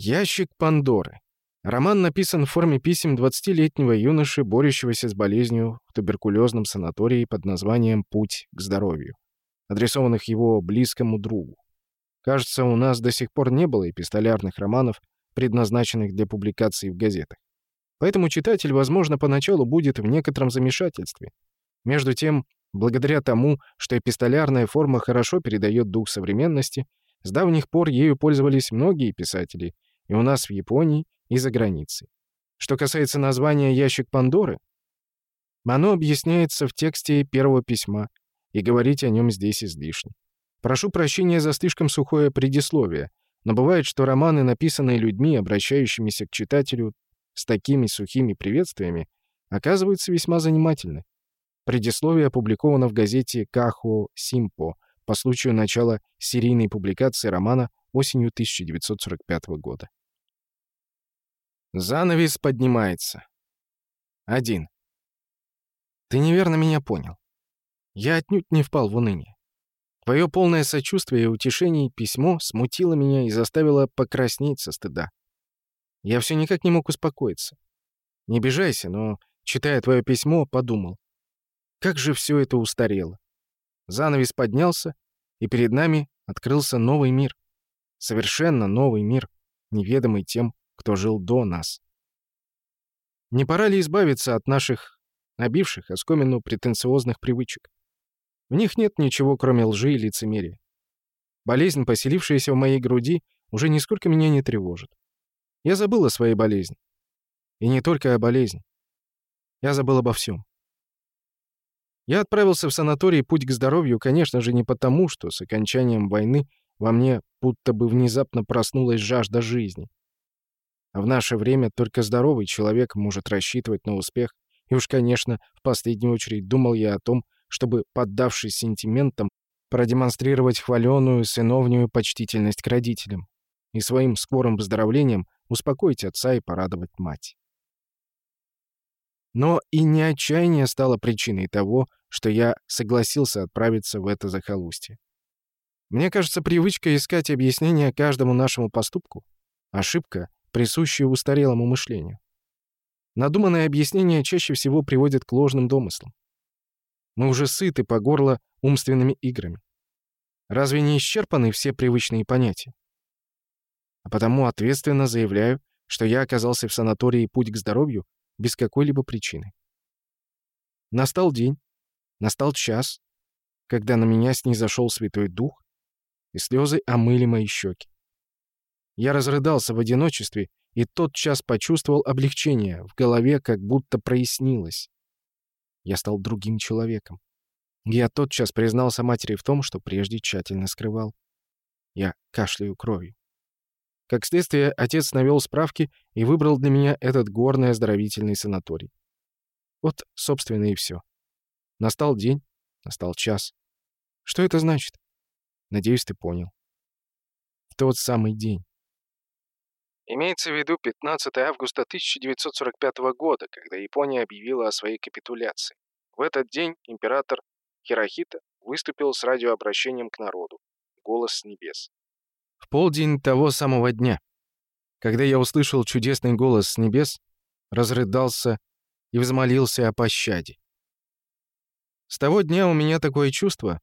Ящик Пандоры. Роман написан в форме писем 20-летнего юноши, борющегося с болезнью в туберкулезном санатории под названием «Путь к здоровью», адресованных его близкому другу. Кажется, у нас до сих пор не было эпистолярных романов, предназначенных для публикации в газетах. Поэтому читатель, возможно, поначалу будет в некотором замешательстве. Между тем, благодаря тому, что эпистолярная форма хорошо передает дух современности, с давних пор ею пользовались многие писатели, и у нас в Японии, и за границей. Что касается названия «Ящик Пандоры», оно объясняется в тексте первого письма, и говорить о нем здесь излишне. Прошу прощения за слишком сухое предисловие, но бывает, что романы, написанные людьми, обращающимися к читателю с такими сухими приветствиями, оказываются весьма занимательны. Предисловие опубликовано в газете «Кахо Симпо» по случаю начала серийной публикации романа осенью 1945 года. Занавес поднимается. 1. Ты неверно меня понял. Я отнюдь не впал в уныние. Твое полное сочувствие и утешение письмо смутило меня и заставило покраснеть со стыда. Я все никак не мог успокоиться. Не обижайся, но, читая твое письмо, подумал. Как же все это устарело. Занавес поднялся, и перед нами открылся новый мир. Совершенно новый мир, неведомый тем, кто жил до нас. Не пора ли избавиться от наших набивших оскомину претенциозных привычек? В них нет ничего, кроме лжи и лицемерия. Болезнь, поселившаяся в моей груди, уже нисколько меня не тревожит. Я забыл о своей болезни. И не только о болезни. Я забыл обо всем. Я отправился в санаторий «Путь к здоровью», конечно же, не потому, что с окончанием войны во мне будто бы внезапно проснулась жажда жизни. А в наше время только здоровый человек может рассчитывать на успех, и уж, конечно, в последнюю очередь думал я о том, чтобы, поддавшись сентиментам, продемонстрировать хваленую сыновнюю почтительность к родителям и своим скорым выздоровлением успокоить отца и порадовать мать. Но и не отчаяние стало причиной того, что я согласился отправиться в это захолустье. Мне кажется, привычка искать объяснение каждому нашему поступку — ошибка, присущая устарелому мышлению. Надуманное объяснение чаще всего приводит к ложным домыслам. Мы уже сыты по горло умственными играми. Разве не исчерпаны все привычные понятия? А потому ответственно заявляю, что я оказался в санатории «Путь к здоровью» без какой-либо причины. Настал день, настал час, когда на меня снизошел Святой Дух, и слезы омыли мои щеки. Я разрыдался в одиночестве и тот час почувствовал облегчение, в голове как будто прояснилось. Я стал другим человеком. Я тотчас признался матери в том, что прежде тщательно скрывал. Я кашляю кровью. Как следствие, отец навел справки и выбрал для меня этот горный оздоровительный санаторий. Вот, собственно, и все. Настал день, настал час. Что это значит? Надеюсь, ты понял. В тот самый день. Имеется в виду 15 августа 1945 года, когда Япония объявила о своей капитуляции. В этот день император Хирохита выступил с радиообращением к народу. Голос с небес. В полдень того самого дня, когда я услышал чудесный голос с небес, разрыдался и взмолился о пощаде. С того дня у меня такое чувство,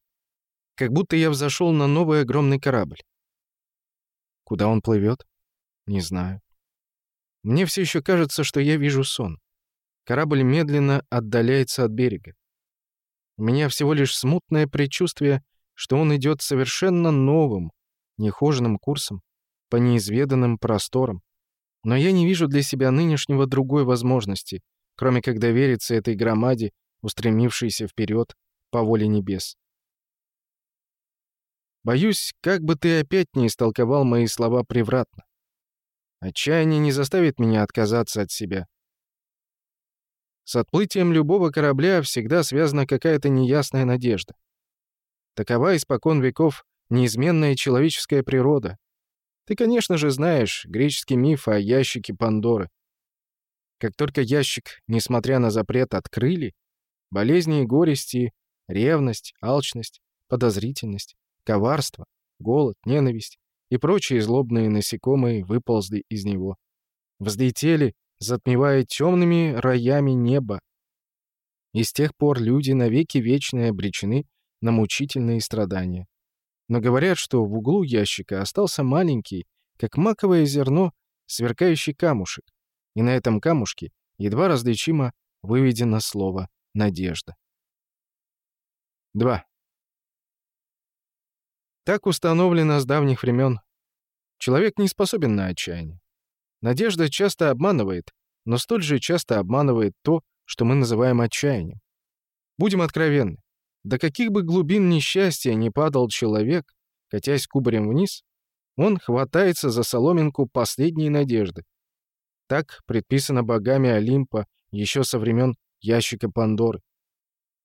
как будто я взошел на новый огромный корабль. Куда он плывет? Не знаю. Мне все еще кажется, что я вижу сон. Корабль медленно отдаляется от берега. У меня всего лишь смутное предчувствие, что он идет совершенно новым, нехоженным курсом, по неизведанным просторам. Но я не вижу для себя нынешнего другой возможности, кроме как довериться этой громаде, устремившейся вперед по воле небес. Боюсь, как бы ты опять не истолковал мои слова превратно. Отчаяние не заставит меня отказаться от себя. С отплытием любого корабля всегда связана какая-то неясная надежда. Такова испокон веков неизменная человеческая природа. Ты, конечно же, знаешь греческий миф о ящике Пандоры. Как только ящик, несмотря на запрет, открыли, болезни и горести, ревность, алчность, подозрительность, коварство, голод, ненависть и прочие злобные насекомые выползли из него. Взлетели, затмевая темными роями небо. И с тех пор люди навеки вечные обречены на мучительные страдания. Но говорят, что в углу ящика остался маленький, как маковое зерно, сверкающий камушек, и на этом камушке едва различимо выведено слово «надежда». 2. Так установлено с давних времен. Человек не способен на отчаяние. Надежда часто обманывает, но столь же часто обманывает то, что мы называем отчаянием. Будем откровенны. До каких бы глубин несчастья не падал человек, катясь кубарем вниз, он хватается за соломинку последней надежды. Так предписано богами Олимпа еще со времен ящика Пандоры.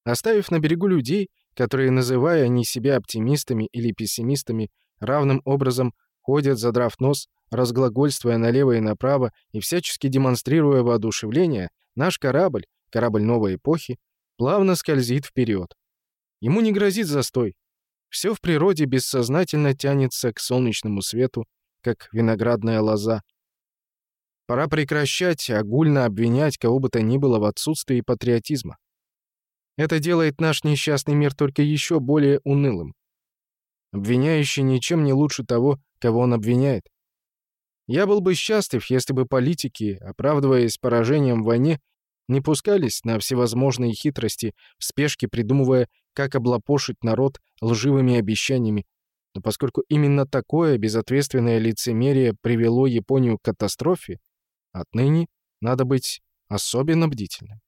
Оставив на берегу людей, которые, называя они себя оптимистами или пессимистами, равным образом ходят, задрав нос, разглагольствуя налево и направо и всячески демонстрируя воодушевление, наш корабль, корабль новой эпохи, плавно скользит вперед. Ему не грозит застой. Все в природе бессознательно тянется к солнечному свету, как виноградная лоза. Пора прекращать огульно обвинять кого бы то ни было в отсутствии патриотизма. Это делает наш несчастный мир только еще более унылым. Обвиняющий ничем не лучше того, кого он обвиняет. Я был бы счастлив, если бы политики, оправдываясь поражением в войне, не пускались на всевозможные хитрости, в спешке придумывая, как облапошить народ лживыми обещаниями. Но поскольку именно такое безответственное лицемерие привело Японию к катастрофе, отныне надо быть особенно бдительным.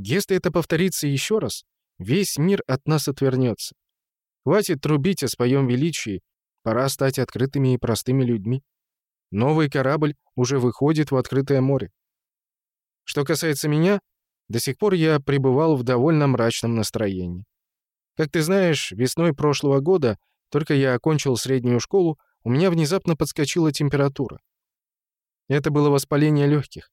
Если это повторится еще раз, весь мир от нас отвернется. Хватит трубить о своем величии, пора стать открытыми и простыми людьми. Новый корабль уже выходит в открытое море. Что касается меня, до сих пор я пребывал в довольно мрачном настроении. Как ты знаешь, весной прошлого года, только я окончил среднюю школу, у меня внезапно подскочила температура. Это было воспаление легких.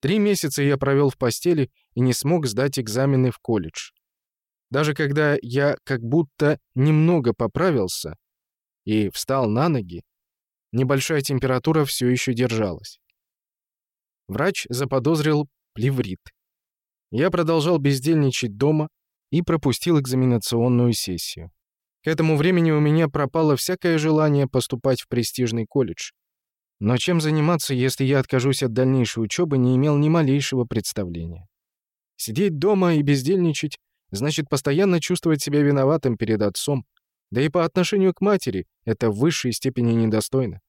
Три месяца я провел в постели и не смог сдать экзамены в колледж. Даже когда я как будто немного поправился и встал на ноги, небольшая температура все еще держалась. Врач заподозрил плеврит. Я продолжал бездельничать дома и пропустил экзаменационную сессию. К этому времени у меня пропало всякое желание поступать в престижный колледж. Но чем заниматься, если я откажусь от дальнейшей учебы, не имел ни малейшего представления. Сидеть дома и бездельничать значит постоянно чувствовать себя виноватым перед отцом, да и по отношению к матери это в высшей степени недостойно.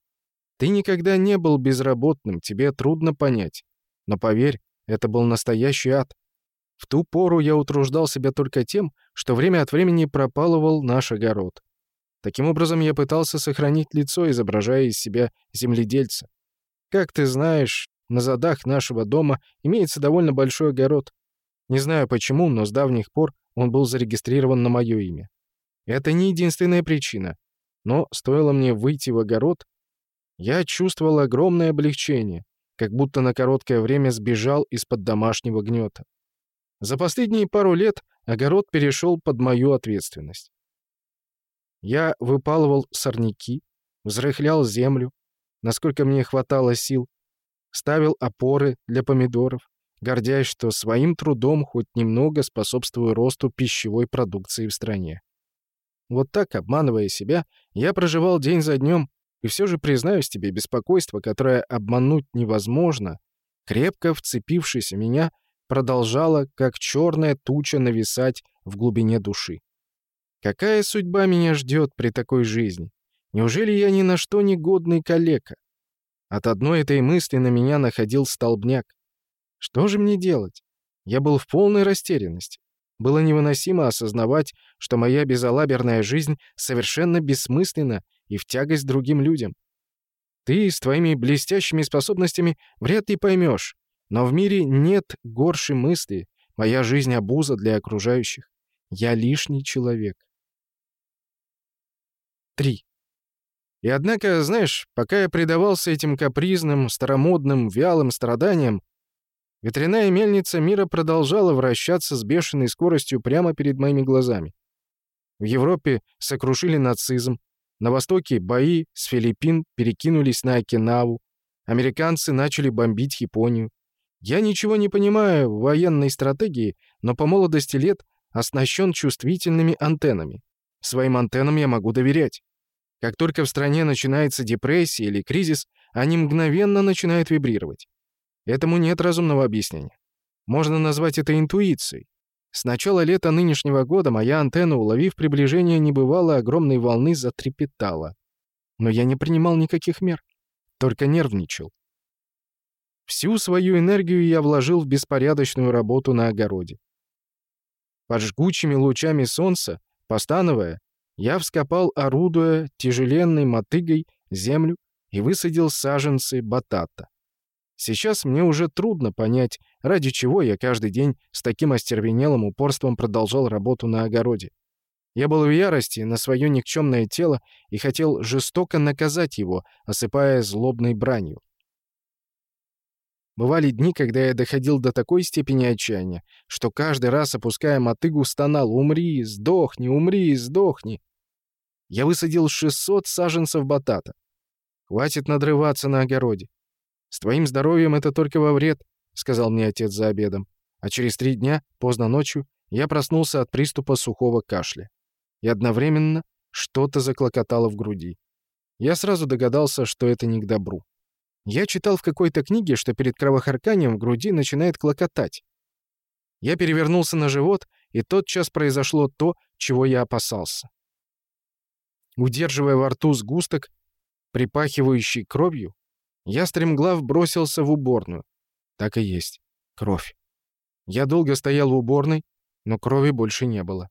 Ты никогда не был безработным, тебе трудно понять. Но поверь, это был настоящий ад. В ту пору я утруждал себя только тем, что время от времени пропалывал наш огород. Таким образом, я пытался сохранить лицо, изображая из себя земледельца. Как ты знаешь, на задах нашего дома имеется довольно большой огород. Не знаю почему, но с давних пор он был зарегистрирован на мое имя. Это не единственная причина. Но стоило мне выйти в огород, я чувствовал огромное облегчение, как будто на короткое время сбежал из-под домашнего гнета. За последние пару лет огород перешел под мою ответственность. Я выпалывал сорняки, взрыхлял землю, насколько мне хватало сил, ставил опоры для помидоров, гордясь, что своим трудом хоть немного способствую росту пищевой продукции в стране. Вот так, обманывая себя, я проживал день за днем, и все же признаюсь тебе, беспокойство, которое обмануть невозможно, крепко вцепившись в меня, продолжало, как черная туча, нависать в глубине души. Какая судьба меня ждет при такой жизни? Неужели я ни на что не годный калека? От одной этой мысли на меня находил столбняк. Что же мне делать? Я был в полной растерянности. Было невыносимо осознавать, что моя безалаберная жизнь совершенно бессмысленна и в тягость другим людям. Ты с твоими блестящими способностями вряд ли поймешь, но в мире нет горшей мысли. Моя жизнь — обуза для окружающих. Я лишний человек. 3. И однако, знаешь, пока я предавался этим капризным, старомодным, вялым страданиям, ветряная мельница мира продолжала вращаться с бешеной скоростью прямо перед моими глазами. В Европе сокрушили нацизм, На востоке бои с Филиппин перекинулись на Окинаву. Американцы начали бомбить Японию. Я ничего не понимаю в военной стратегии, но по молодости лет оснащен чувствительными антеннами. Своим антеннам я могу доверять. Как только в стране начинается депрессия или кризис, они мгновенно начинают вибрировать. Этому нет разумного объяснения. Можно назвать это интуицией. С начала лета нынешнего года моя антенна, уловив приближение небывалой огромной волны, затрепетала. Но я не принимал никаких мер, только нервничал. Всю свою энергию я вложил в беспорядочную работу на огороде. Под жгучими лучами солнца, постановая, я вскопал, орудуя тяжеленной мотыгой, землю и высадил саженцы батата. Сейчас мне уже трудно понять, ради чего я каждый день с таким остервенелым упорством продолжал работу на огороде. Я был в ярости на свое никчемное тело и хотел жестоко наказать его, осыпая злобной бранью. Бывали дни, когда я доходил до такой степени отчаяния, что каждый раз, опуская мотыгу, стонал «Умри, сдохни, умри, сдохни!» Я высадил 600 саженцев батата. Хватит надрываться на огороде. С твоим здоровьем это только во вред, сказал мне отец за обедом. А через три дня, поздно ночью, я проснулся от приступа сухого кашля. И одновременно что-то заклокотало в груди. Я сразу догадался, что это не к добру. Я читал в какой-то книге, что перед кровохарканием в груди начинает клокотать. Я перевернулся на живот, и тотчас произошло то, чего я опасался. Удерживая во рту сгусток, припахивающий кровью, я стремглав бросился в уборную. Так и есть. Кровь. Я долго стоял в уборной, но крови больше не было.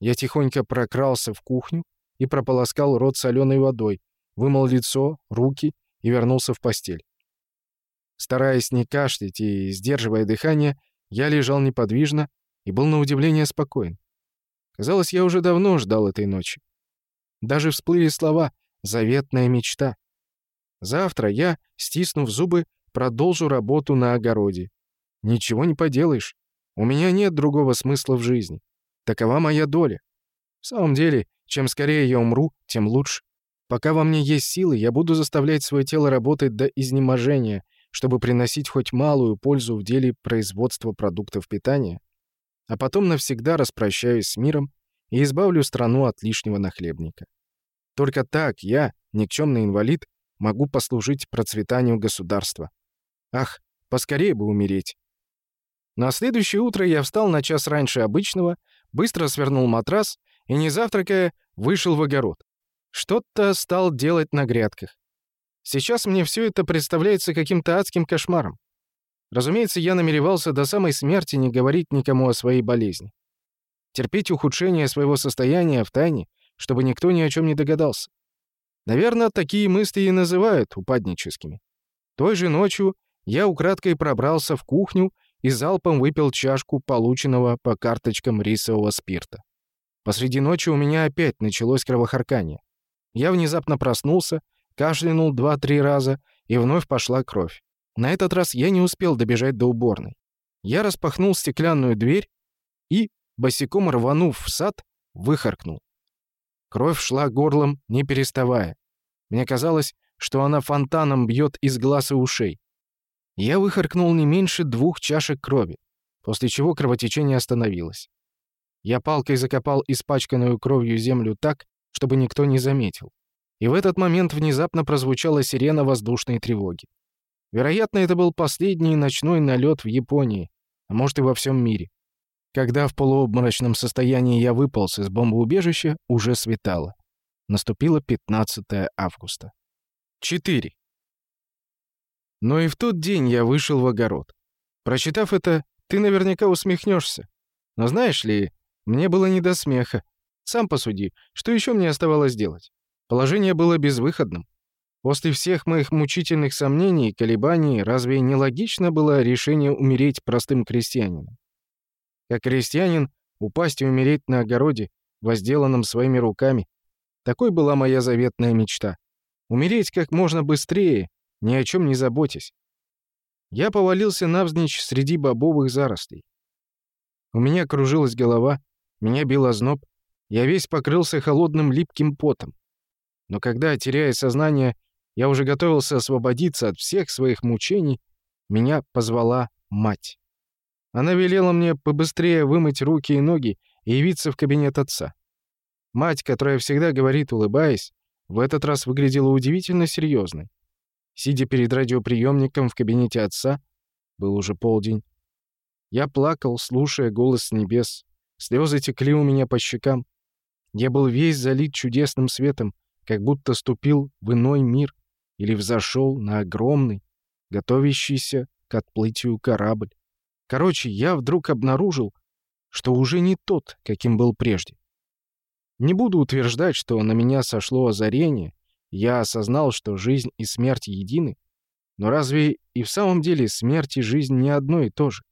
Я тихонько прокрался в кухню и прополоскал рот соленой водой, вымыл лицо, руки и вернулся в постель. Стараясь не кашлять и сдерживая дыхание, я лежал неподвижно и был на удивление спокоен. Казалось, я уже давно ждал этой ночи. Даже всплыли слова «заветная мечта». Завтра я, стиснув зубы, продолжу работу на огороде. Ничего не поделаешь. У меня нет другого смысла в жизни. Такова моя доля. В самом деле, чем скорее я умру, тем лучше. Пока во мне есть силы, я буду заставлять свое тело работать до изнеможения, чтобы приносить хоть малую пользу в деле производства продуктов питания. А потом навсегда распрощаюсь с миром и избавлю страну от лишнего нахлебника. Только так я, никчемный инвалид, могу послужить процветанию государства. Ах, поскорее бы умереть. На следующее утро я встал на час раньше обычного, быстро свернул матрас и, не завтракая, вышел в огород. Что-то стал делать на грядках. Сейчас мне все это представляется каким-то адским кошмаром. Разумеется, я намеревался до самой смерти не говорить никому о своей болезни. Терпеть ухудшение своего состояния в тайне чтобы никто ни о чем не догадался. Наверное, такие мысли и называют упадническими. Той же ночью я украдкой пробрался в кухню и залпом выпил чашку полученного по карточкам рисового спирта. Посреди ночи у меня опять началось кровохаркание. Я внезапно проснулся, кашлянул два-три раза, и вновь пошла кровь. На этот раз я не успел добежать до уборной. Я распахнул стеклянную дверь и, босиком рванув в сад, выхаркнул. Кровь шла горлом, не переставая. Мне казалось, что она фонтаном бьет из глаз и ушей. Я выхаркнул не меньше двух чашек крови, после чего кровотечение остановилось. Я палкой закопал испачканную кровью землю так, чтобы никто не заметил. И в этот момент внезапно прозвучала сирена воздушной тревоги. Вероятно, это был последний ночной налет в Японии, а может и во всем мире. Когда в полуобморочном состоянии я выполз из бомбоубежища, уже светало. Наступило 15 августа. 4. Но и в тот день я вышел в огород. Прочитав это, ты наверняка усмехнешься. Но знаешь ли, мне было не до смеха. Сам посуди, что еще мне оставалось делать? Положение было безвыходным. После всех моих мучительных сомнений и колебаний, разве не логично было решение умереть простым крестьянином? Как крестьянин, упасть и умереть на огороде, возделанном своими руками. Такой была моя заветная мечта. Умереть как можно быстрее, ни о чем не заботясь. Я повалился навзничь среди бобовых зарослей. У меня кружилась голова, меня бил озноб, я весь покрылся холодным липким потом. Но когда, теряя сознание, я уже готовился освободиться от всех своих мучений, меня позвала мать. Она велела мне побыстрее вымыть руки и ноги и явиться в кабинет отца. Мать, которая всегда говорит, улыбаясь, в этот раз выглядела удивительно серьезной. Сидя перед радиоприемником в кабинете отца, был уже полдень, я плакал, слушая голос с небес. Слезы текли у меня по щекам. Я был весь залит чудесным светом, как будто ступил в иной мир или взошел на огромный, готовящийся к отплытию корабль. Короче, я вдруг обнаружил, что уже не тот, каким был прежде. Не буду утверждать, что на меня сошло озарение, я осознал, что жизнь и смерть едины, но разве и в самом деле смерть и жизнь не одно и то же?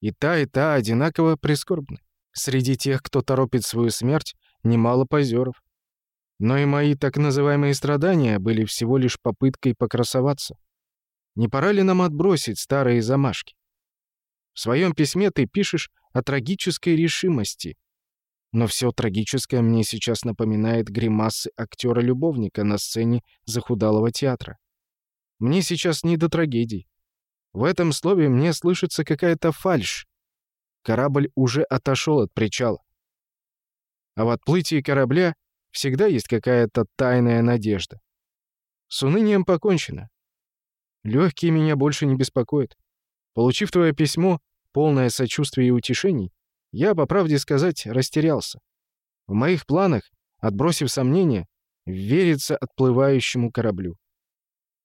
И та, и та одинаково прискорбны. Среди тех, кто торопит свою смерть, немало позеров. Но и мои так называемые страдания были всего лишь попыткой покрасоваться. Не пора ли нам отбросить старые замашки? В своем письме ты пишешь о трагической решимости. Но все трагическое мне сейчас напоминает гримасы актера-любовника на сцене захудалого театра. Мне сейчас не до трагедий. В этом слове мне слышится какая-то фальшь. Корабль уже отошел от причала. А в отплытии корабля всегда есть какая-то тайная надежда. С унынием покончено. Легкие меня больше не беспокоят. Получив твое письмо, полное сочувствия и утешений, я, по правде сказать, растерялся. В моих планах, отбросив сомнения, верится отплывающему кораблю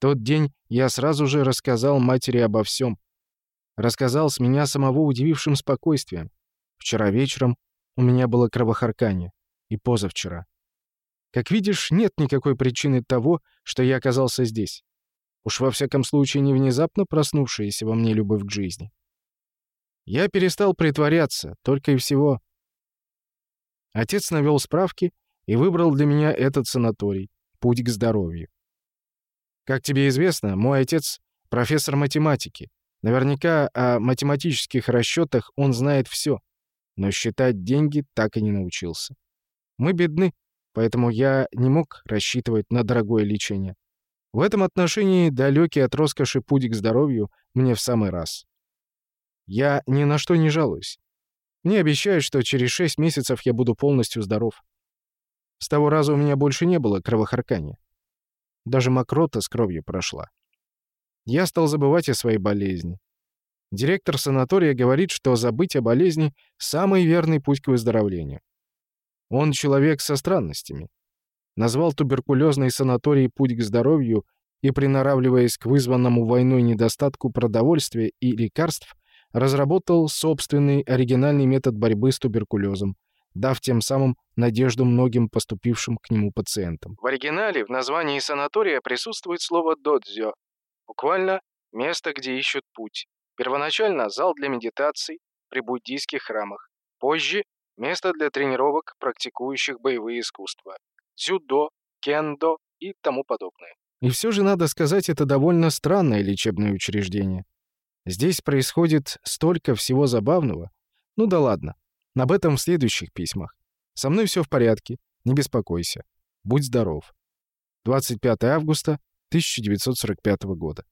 тот день я сразу же рассказал матери обо всем. Рассказал с меня самого удивившим спокойствием. Вчера вечером у меня было кровохарканье. И позавчера. Как видишь, нет никакой причины того, что я оказался здесь. Уж во всяком случае не внезапно проснувшаяся во мне любовь к жизни. Я перестал притворяться, только и всего. Отец навел справки и выбрал для меня этот санаторий, путь к здоровью. Как тебе известно, мой отец — профессор математики. Наверняка о математических расчетах он знает все, но считать деньги так и не научился. Мы бедны, поэтому я не мог рассчитывать на дорогое лечение. В этом отношении далекий от роскоши путь к здоровью мне в самый раз. Я ни на что не жалуюсь. Мне обещают, что через шесть месяцев я буду полностью здоров. С того раза у меня больше не было кровохаркания. Даже мокрота с кровью прошла. Я стал забывать о своей болезни. Директор санатория говорит, что забыть о болезни — самый верный путь к выздоровлению. Он человек со странностями. Назвал туберкулезный санаторий «Путь к здоровью» и, приноравливаясь к вызванному войной недостатку продовольствия и лекарств, разработал собственный оригинальный метод борьбы с туберкулезом, дав тем самым надежду многим поступившим к нему пациентам. В оригинале в названии санатория присутствует слово «додзё», буквально «место, где ищут путь». Первоначально зал для медитаций при буддийских храмах. Позже – место для тренировок, практикующих боевые искусства. Дзюдо, кендо и тому подобное. И все же, надо сказать, это довольно странное лечебное учреждение. Здесь происходит столько всего забавного. Ну да ладно. Об этом в следующих письмах. Со мной все в порядке, не беспокойся. Будь здоров. 25 августа 1945 года.